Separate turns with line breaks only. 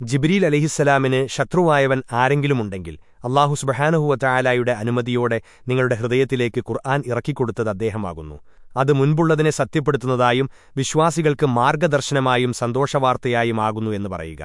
ജിബ്രീൽ അലഹിസ്സലാമിന് ശത്രുവായവൻ ആരെങ്കിലുമുണ്ടെങ്കിൽ അള്ളാഹു സുബഹാനുഹുവറ്റായാലായുടെ അനുമതിയോടെ നിങ്ങളുടെ ഹൃദയത്തിലേക്ക് ഖുർആൻ ഇറക്കിക്കൊടുത്തത് അദ്ദേഹമാകുന്നു. അത് മുൻപുള്ളതിനെ സത്യപ്പെടുത്തുന്നതായും വിശ്വാസികൾക്ക് മാർഗദർശനമായും സന്തോഷവാർത്തയായും ആകുന്നു എന്ന് പറയുക.